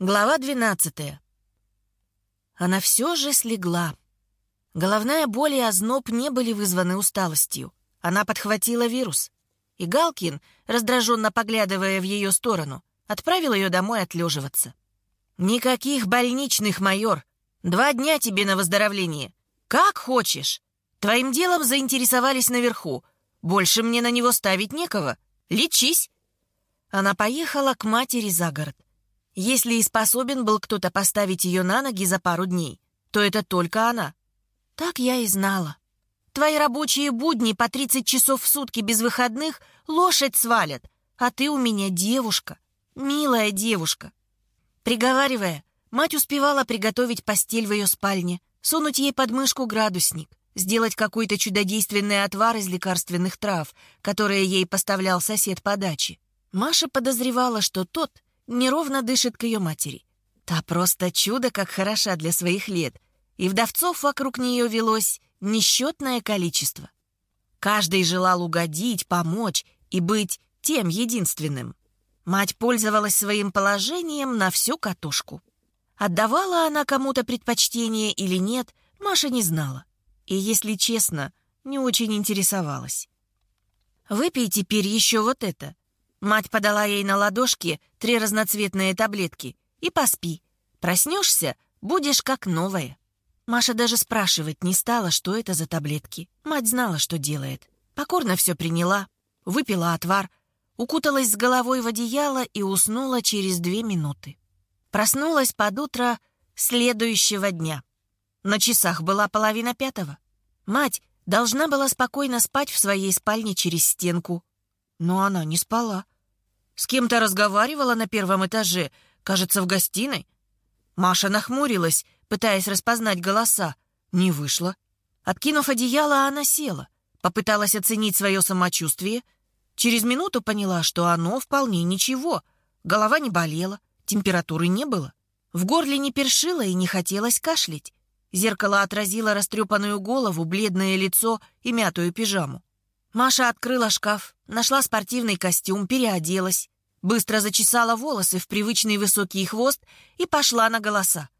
Глава 12. Она все же слегла. Головная боль и озноб не были вызваны усталостью. Она подхватила вирус. И Галкин, раздраженно поглядывая в ее сторону, отправил ее домой отлеживаться. «Никаких больничных, майор. Два дня тебе на выздоровление. Как хочешь. Твоим делом заинтересовались наверху. Больше мне на него ставить некого. Лечись!» Она поехала к матери за город. Если и способен был кто-то поставить ее на ноги за пару дней, то это только она. Так я и знала. Твои рабочие будни по 30 часов в сутки без выходных лошадь свалят, а ты у меня девушка, милая девушка. Приговаривая, мать успевала приготовить постель в ее спальне, сунуть ей под мышку градусник, сделать какой-то чудодейственный отвар из лекарственных трав, которые ей поставлял сосед по даче. Маша подозревала, что тот — неровно дышит к ее матери. Та просто чудо, как хороша для своих лет, и вдовцов вокруг нее велось несчетное количество. Каждый желал угодить, помочь и быть тем единственным. Мать пользовалась своим положением на всю катушку. Отдавала она кому-то предпочтение или нет, Маша не знала. И, если честно, не очень интересовалась. «Выпей теперь еще вот это», Мать подала ей на ладошки три разноцветные таблетки. «И поспи. Проснешься, будешь как новая». Маша даже спрашивать не стала, что это за таблетки. Мать знала, что делает. Покорно все приняла, выпила отвар, укуталась с головой в одеяло и уснула через две минуты. Проснулась под утро следующего дня. На часах была половина пятого. Мать должна была спокойно спать в своей спальне через стенку, но она не спала. С кем-то разговаривала на первом этаже, кажется, в гостиной. Маша нахмурилась, пытаясь распознать голоса. Не вышло. Откинув одеяло, она села. Попыталась оценить свое самочувствие. Через минуту поняла, что оно вполне ничего. Голова не болела, температуры не было. В горле не першило и не хотелось кашлять. Зеркало отразило растрепанную голову, бледное лицо и мятую пижаму. Маша открыла шкаф, нашла спортивный костюм, переоделась, быстро зачесала волосы в привычный высокий хвост и пошла на голоса.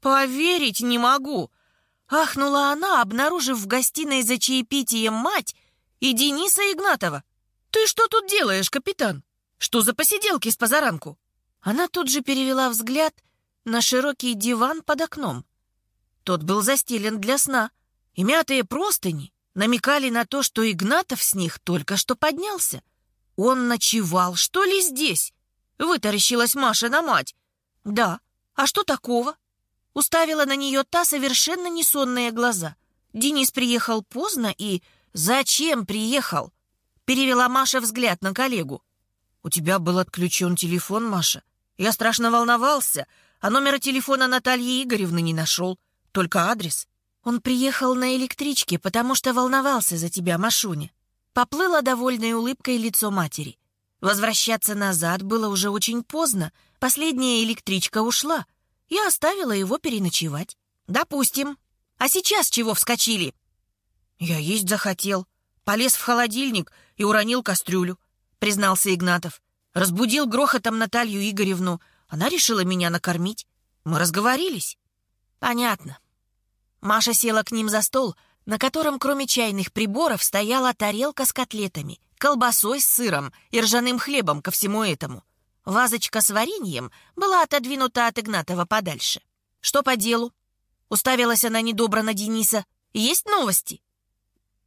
«Поверить не могу!» — ахнула она, обнаружив в гостиной за чаепитием мать и Дениса Игнатова. «Ты что тут делаешь, капитан? Что за посиделки с позаранку?» Она тут же перевела взгляд на широкий диван под окном. Тот был застелен для сна, и мятые простыни намекали на то, что Игнатов с них только что поднялся. Он ночевал, что ли, здесь? Вытаращилась Маша на мать. Да, а что такого? Уставила на нее та совершенно несонные глаза. Денис приехал поздно и... Зачем приехал? Перевела Маша взгляд на коллегу. У тебя был отключен телефон, Маша. Я страшно волновался, а номера телефона Натальи Игоревны не нашел, только адрес. Он приехал на электричке, потому что волновался за тебя, Машуня. Поплыло довольной улыбкой лицо матери. Возвращаться назад было уже очень поздно. Последняя электричка ушла. Я оставила его переночевать. Допустим. А сейчас чего вскочили? Я есть захотел. Полез в холодильник и уронил кастрюлю, признался Игнатов. Разбудил грохотом Наталью Игоревну. Она решила меня накормить. Мы разговорились. Понятно. Маша села к ним за стол, на котором кроме чайных приборов стояла тарелка с котлетами, колбасой с сыром и ржаным хлебом ко всему этому. Вазочка с вареньем была отодвинута от Игнатова подальше. «Что по делу?» Уставилась она недобро на Дениса. «Есть новости?»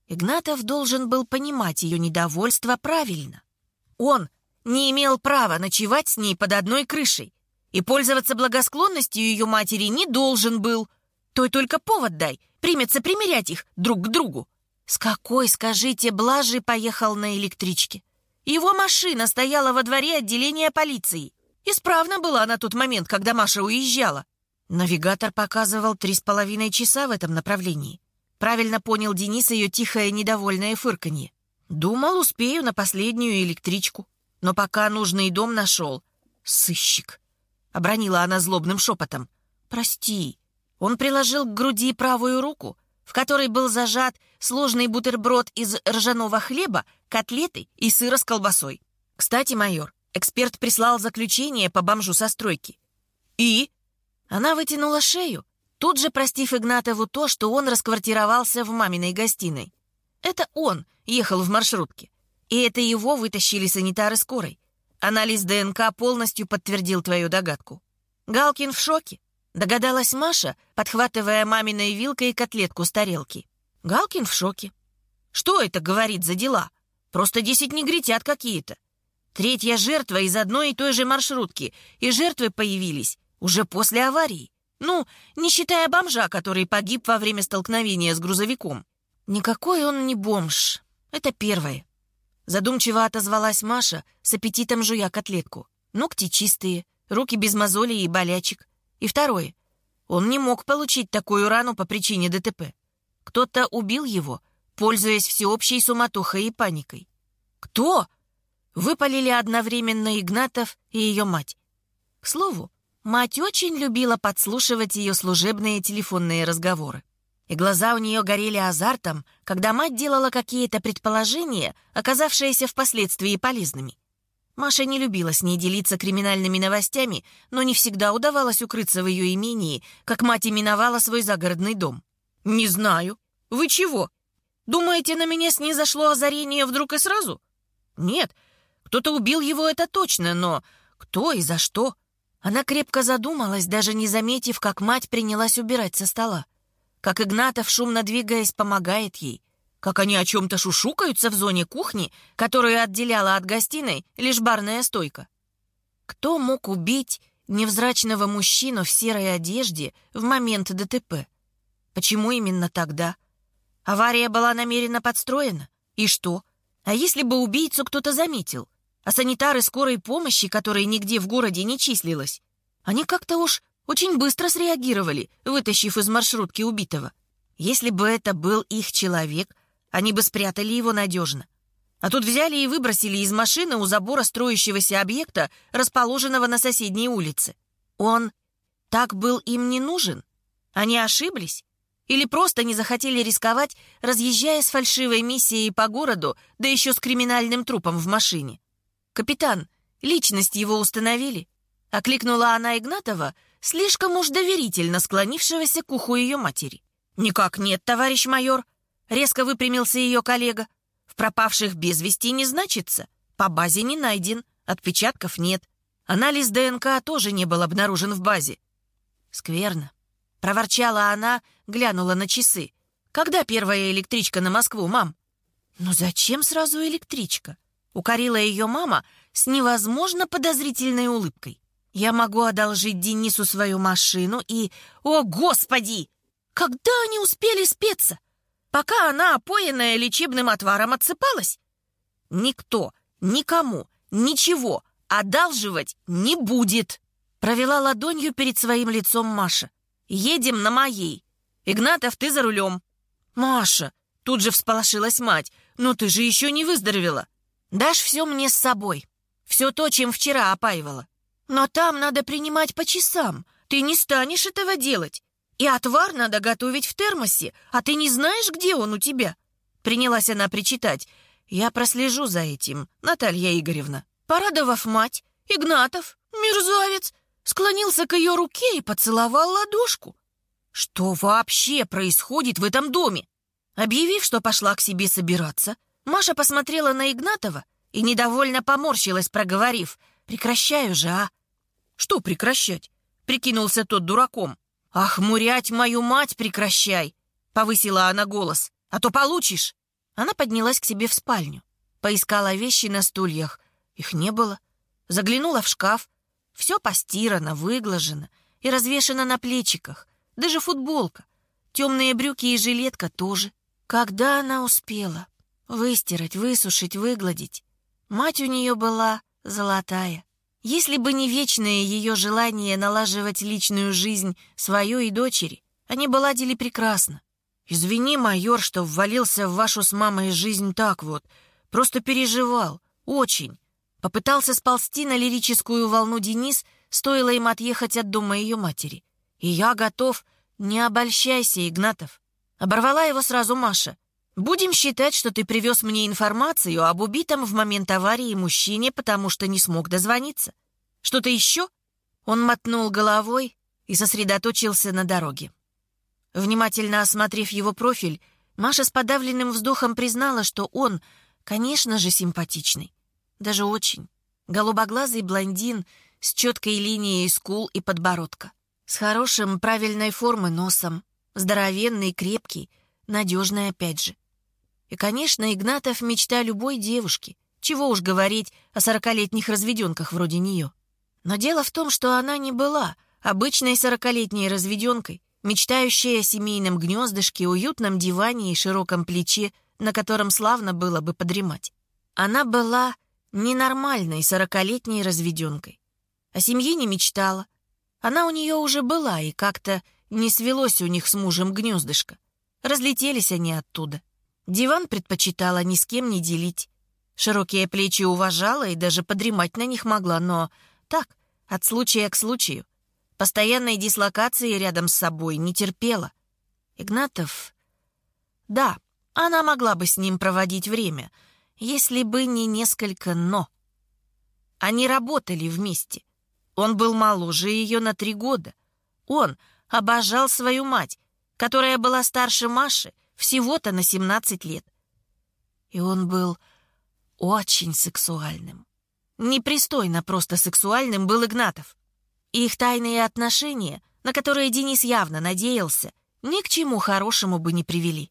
Игнатов должен был понимать ее недовольство правильно. Он не имел права ночевать с ней под одной крышей и пользоваться благосклонностью ее матери не должен был — той только повод дай, примется примерять их друг к другу. С какой, скажите, блажи поехал на электричке? Его машина стояла во дворе отделения полиции. Исправно была на тот момент, когда Маша уезжала. Навигатор показывал три с половиной часа в этом направлении. Правильно понял Денис ее тихое недовольное фырканье. Думал, успею на последнюю электричку. Но пока нужный дом нашел. Сыщик. Обронила она злобным шепотом. Прости, он приложил к груди правую руку, в которой был зажат сложный бутерброд из ржаного хлеба, котлеты и сыра с колбасой. Кстати, майор, эксперт прислал заключение по бомжу со стройки. И? Она вытянула шею, тут же простив Игнатову то, что он расквартировался в маминой гостиной. Это он ехал в маршрутке. И это его вытащили санитары скорой. Анализ ДНК полностью подтвердил твою догадку. Галкин в шоке. Догадалась Маша, подхватывая маминой вилкой котлетку с тарелки. Галкин в шоке. Что это говорит за дела? Просто десять негритят какие-то. Третья жертва из одной и той же маршрутки, и жертвы появились уже после аварии. Ну, не считая бомжа, который погиб во время столкновения с грузовиком. Никакой он не бомж. Это первое. Задумчиво отозвалась Маша, с аппетитом жуя котлетку. Ногти чистые, руки без мозолей и болячек. И второе. Он не мог получить такую рану по причине ДТП. Кто-то убил его, пользуясь всеобщей суматохой и паникой. «Кто?» Выпалили одновременно Игнатов и ее мать. К слову, мать очень любила подслушивать ее служебные телефонные разговоры и глаза у нее горели азартом, когда мать делала какие-то предположения, оказавшиеся впоследствии полезными. Маша не любила с ней делиться криминальными новостями, но не всегда удавалось укрыться в ее имении, как мать именовала свой загородный дом. «Не знаю. Вы чего? Думаете, на меня снизошло озарение вдруг и сразу?» «Нет, кто-то убил его, это точно, но кто и за что?» Она крепко задумалась, даже не заметив, как мать принялась убирать со стола как Игнатов, шумно двигаясь, помогает ей, как они о чем-то шушукаются в зоне кухни, которую отделяла от гостиной лишь барная стойка. Кто мог убить невзрачного мужчину в серой одежде в момент ДТП? Почему именно тогда? Авария была намеренно подстроена? И что? А если бы убийцу кто-то заметил? А санитары скорой помощи, которые нигде в городе не числилось? Они как-то уж очень быстро среагировали, вытащив из маршрутки убитого. Если бы это был их человек, они бы спрятали его надежно. А тут взяли и выбросили из машины у забора строящегося объекта, расположенного на соседней улице. Он так был им не нужен? Они ошиблись? Или просто не захотели рисковать, разъезжая с фальшивой миссией по городу, да еще с криминальным трупом в машине? «Капитан, личность его установили?» Окликнула она Игнатова, слишком уж доверительно склонившегося к уху ее матери. «Никак нет, товарищ майор», — резко выпрямился ее коллега. «В пропавших без вести не значится. По базе не найден, отпечатков нет. Анализ ДНК тоже не был обнаружен в базе». «Скверно», — проворчала она, глянула на часы. «Когда первая электричка на Москву, мам?» «Ну зачем сразу электричка?» — укорила ее мама с невозможно подозрительной улыбкой. Я могу одолжить Денису свою машину и... О, Господи! Когда они успели спеться? Пока она, опоенная лечебным отваром, отсыпалась? Никто, никому, ничего одалживать не будет. Провела ладонью перед своим лицом Маша. Едем на моей. Игнатов, ты за рулем. Маша, тут же всполошилась мать. Но ты же еще не выздоровела. Дашь все мне с собой. Все то, чем вчера опаивала. Но там надо принимать по часам. Ты не станешь этого делать. И отвар надо готовить в термосе, а ты не знаешь, где он у тебя?» Принялась она причитать. «Я прослежу за этим, Наталья Игоревна». Порадовав мать, Игнатов, мерзавец, склонился к ее руке и поцеловал ладошку. Что вообще происходит в этом доме? Объявив, что пошла к себе собираться, Маша посмотрела на Игнатова и недовольно поморщилась, проговорив, «Прекращай уже, а! «Что прекращать?» — прикинулся тот дураком. «Ах, мурять мою мать прекращай!» — повысила она голос. «А то получишь!» Она поднялась к себе в спальню. Поискала вещи на стульях. Их не было. Заглянула в шкаф. Все постирано, выглажено и развешено на плечиках. Даже футболка. Темные брюки и жилетка тоже. Когда она успела? Выстирать, высушить, выгладить. Мать у нее была золотая. Если бы не вечное ее желание налаживать личную жизнь свою и дочери, они бы ладили прекрасно. Извини, майор, что ввалился в вашу с мамой жизнь так вот. Просто переживал. Очень. Попытался сползти на лирическую волну Денис, стоило им отъехать от дома ее матери. И я готов. Не обольщайся, Игнатов. Оборвала его сразу Маша. Будем считать, что ты привез мне информацию об убитом в момент аварии мужчине, потому что не смог дозвониться. Что-то еще? Он мотнул головой и сосредоточился на дороге. Внимательно осмотрев его профиль, Маша с подавленным вздохом признала, что он, конечно же, симпатичный. Даже очень. Голубоглазый блондин с четкой линией скул и подбородка. С хорошим, правильной формы носом. Здоровенный, крепкий, надежный опять же. И, конечно, Игнатов — мечта любой девушки. Чего уж говорить о сорокалетних разведенках вроде нее. Но дело в том, что она не была обычной сорокалетней разведенкой, мечтающей о семейном гнездышке, уютном диване и широком плече, на котором славно было бы подремать. Она была ненормальной сорокалетней разведенкой. О семье не мечтала. Она у нее уже была, и как-то не свелось у них с мужем гнездышко. Разлетелись они оттуда. Диван предпочитала ни с кем не делить. Широкие плечи уважала и даже подремать на них могла, но так, от случая к случаю. Постоянной дислокации рядом с собой не терпела. Игнатов... Да, она могла бы с ним проводить время, если бы не несколько «но». Они работали вместе. Он был моложе ее на три года. Он обожал свою мать, которая была старше Маши всего-то на 17 лет. И он был очень сексуальным. Непристойно просто сексуальным был Игнатов. Их тайные отношения, на которые Денис явно надеялся, ни к чему хорошему бы не привели.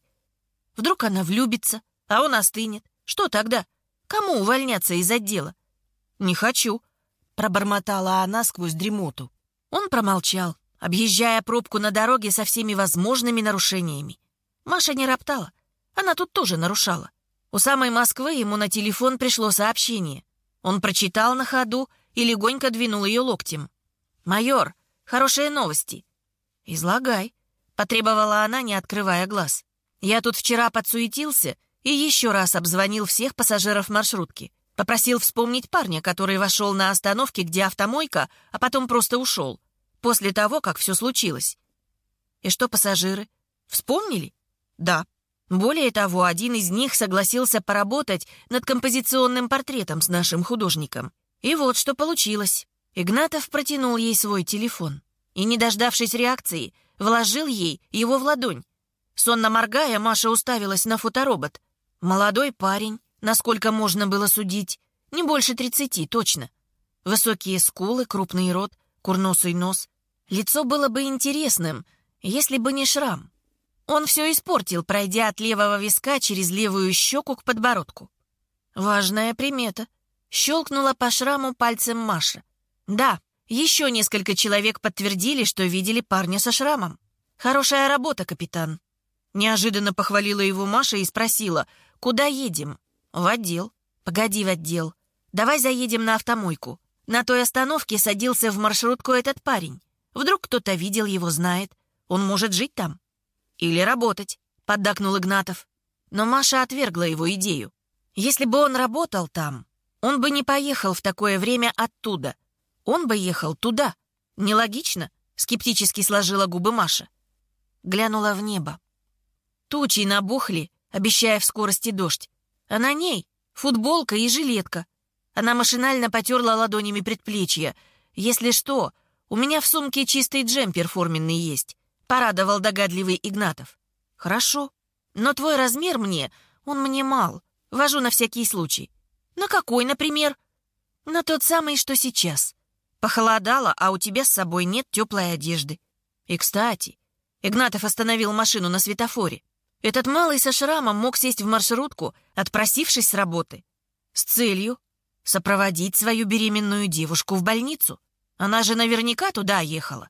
Вдруг она влюбится, а он остынет. Что тогда? Кому увольняться из отдела? «Не хочу», — пробормотала она сквозь дремоту. Он промолчал, объезжая пробку на дороге со всеми возможными нарушениями. Маша не роптала. Она тут тоже нарушала. У самой Москвы ему на телефон пришло сообщение. Он прочитал на ходу и легонько двинул ее локтем. «Майор, хорошие новости». «Излагай», — потребовала она, не открывая глаз. «Я тут вчера подсуетился и еще раз обзвонил всех пассажиров маршрутки. Попросил вспомнить парня, который вошел на остановке, где автомойка, а потом просто ушел. После того, как все случилось. И что пассажиры? Вспомнили? Да. Более того, один из них согласился поработать над композиционным портретом с нашим художником. И вот что получилось. Игнатов протянул ей свой телефон и, не дождавшись реакции, вложил ей его в ладонь. Сонно моргая, Маша уставилась на фоторобот. Молодой парень, насколько можно было судить, не больше тридцати, точно. Высокие скулы, крупный рот, курносый нос. Лицо было бы интересным, если бы не шрам. Он все испортил, пройдя от левого виска через левую щеку к подбородку. Важная примета. Щелкнула по шраму пальцем Маша. Да, еще несколько человек подтвердили, что видели парня со шрамом. Хорошая работа, капитан. Неожиданно похвалила его Маша и спросила, куда едем? В отдел. Погоди в отдел. Давай заедем на автомойку. На той остановке садился в маршрутку этот парень. Вдруг кто-то видел его, знает. Он может жить там. «Или работать», — поддакнул Игнатов. Но Маша отвергла его идею. Если бы он работал там, он бы не поехал в такое время оттуда. Он бы ехал туда. Нелогично, скептически сложила губы Маша. Глянула в небо. Тучи набухли, обещая в скорости дождь. А на ней футболка и жилетка. Она машинально потерла ладонями предплечья. «Если что, у меня в сумке чистый джемпер форменный есть порадовал догадливый Игнатов. «Хорошо, но твой размер мне, он мне мал. Вожу на всякий случай. На какой, например?» «На тот самый, что сейчас. Похолодало, а у тебя с собой нет теплой одежды. И, кстати, Игнатов остановил машину на светофоре. Этот малый со шрамом мог сесть в маршрутку, отпросившись с работы, с целью сопроводить свою беременную девушку в больницу. Она же наверняка туда ехала.